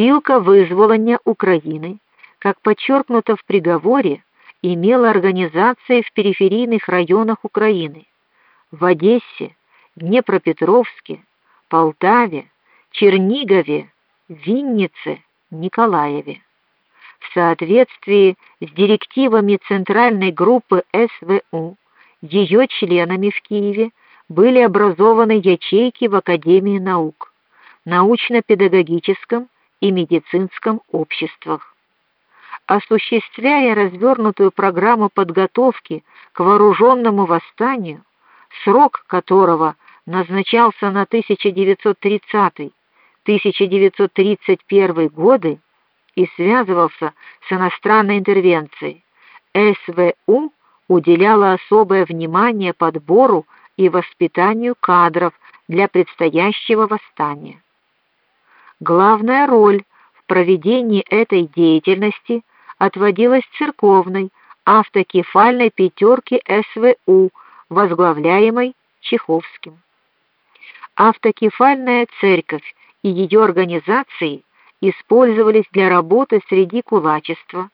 Спілка визволення України, как подчеркнуто в приговоре, имела организации в периферийных районах Украины: в Одессе, Днепропетровске, Полтаве, Чернигове, Виннице, Николаеве. В соответствии с директивами Центральной группы СВУ, ее членами в Киеве были образованы ячейки в Академии наук, научно-педагогическом и медицинском обществах. Осуществляя развернутую программу подготовки к вооруженному восстанию, срок которого назначался на 1930-1931 годы и связывался с иностранной интервенцией, СВУ уделяла особое внимание подбору и воспитанию кадров для предстоящего восстания. Главная роль в проведении этой деятельности отводилась церковной автокефальной пятерке СВУ, возглавляемой Чеховским. Автокефальная церковь и ее организации использовались для работы среди кулачества,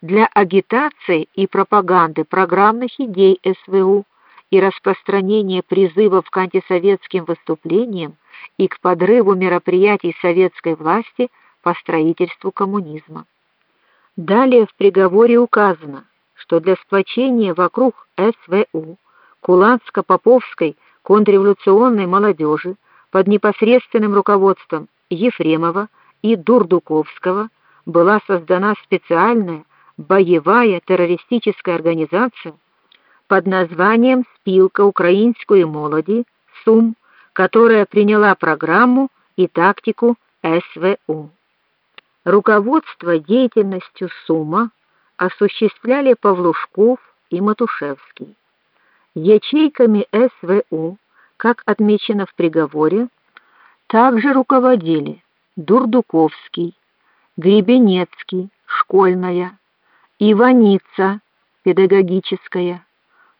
для агитации и пропаганды программных идей СВУ и распространения призывов к антисоветским выступлениям и к подрыву мероприятий советской власти по строительству коммунизма. Далее в приговоре указано, что для сплочения вокруг СВУ Кулацко-Поповской контрреволюционной молодежи под непосредственным руководством Ефремова и Дурдуковского была создана специальная боевая террористическая организация под названием Спилка украинской молоді СУМ, которая приняла программу и тактику СВУ. Руководство деятельностью СУМа осуществляли Павлушков и Матушевский. Ячейками СВУ, как отмечено в приговоре, также руководили Дурдуковский, Гребенецкий, школьная, Иваница, педагогическая,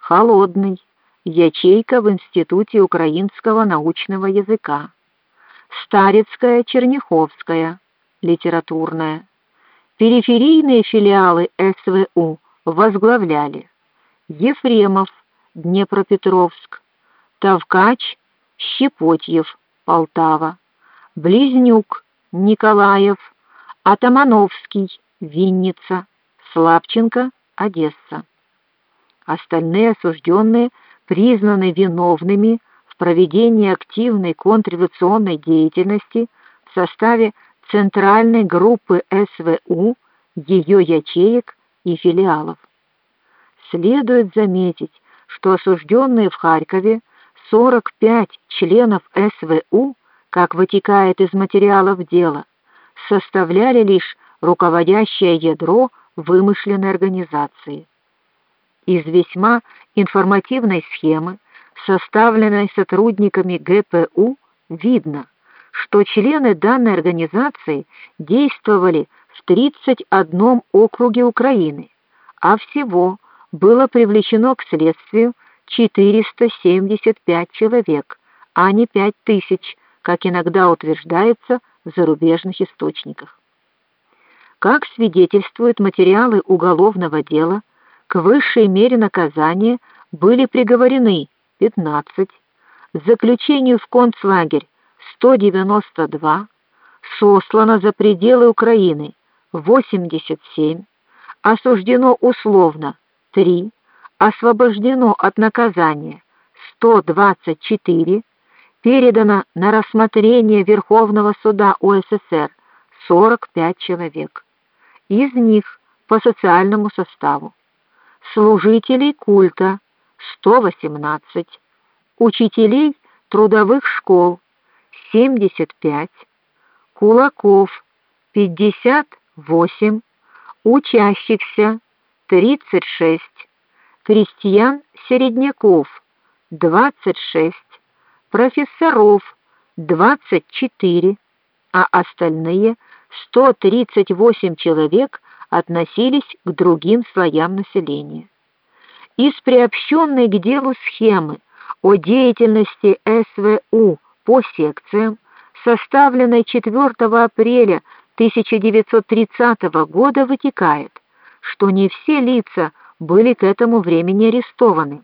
Холодный, ячейка в Институте украинского научного языка, Старецкая, Черняховская, литературная. Периферийные филиалы СВУ возглавляли. Ефремов, Днепропетровск, Тавкач, Щепотьев, Полтава, Близнюк, Николаев, Атамановский, Винница, Слабченко, Одесса. Остальные осужденные признаны виновными в проведении активной контрреволюционной деятельности в составе центральной группы СВУ, ее ячеек и филиалов. Следует заметить, что осужденные в Харькове 45 членов СВУ, как вытекает из материалов дела, составляли лишь руководящее ядро вымышленной организации. Из весьма информативной схемы, составленной сотрудниками ГПУ, видно, что члены данной организации действовали в 31 округе Украины, а всего было привлечено к следствию 475 человек, а не 5000, как иногда утверждается в зарубежных источниках. Как свидетельствуют материалы уголовного дела, к высшей мере наказания были приговорены 15, заключению в концлагерь 192, сослано за пределы Украины 87, осуждено условно 3, освобождено от наказания 124, передано на рассмотрение Верховного суда УССР 45 человек. Из них по социальному составу служителей культа 118, учителей трудовых школ 75, кулаков 58, учащихся 36, крестьян-середняков 26, профессоров 24, а остальные 138 человек относились к другим слоям населения. Из приобщенной к делу схемы о деятельности СВУ по секциям, составленной 4 апреля 1930 года вытекает, что не все лица были к этому времени арестованы.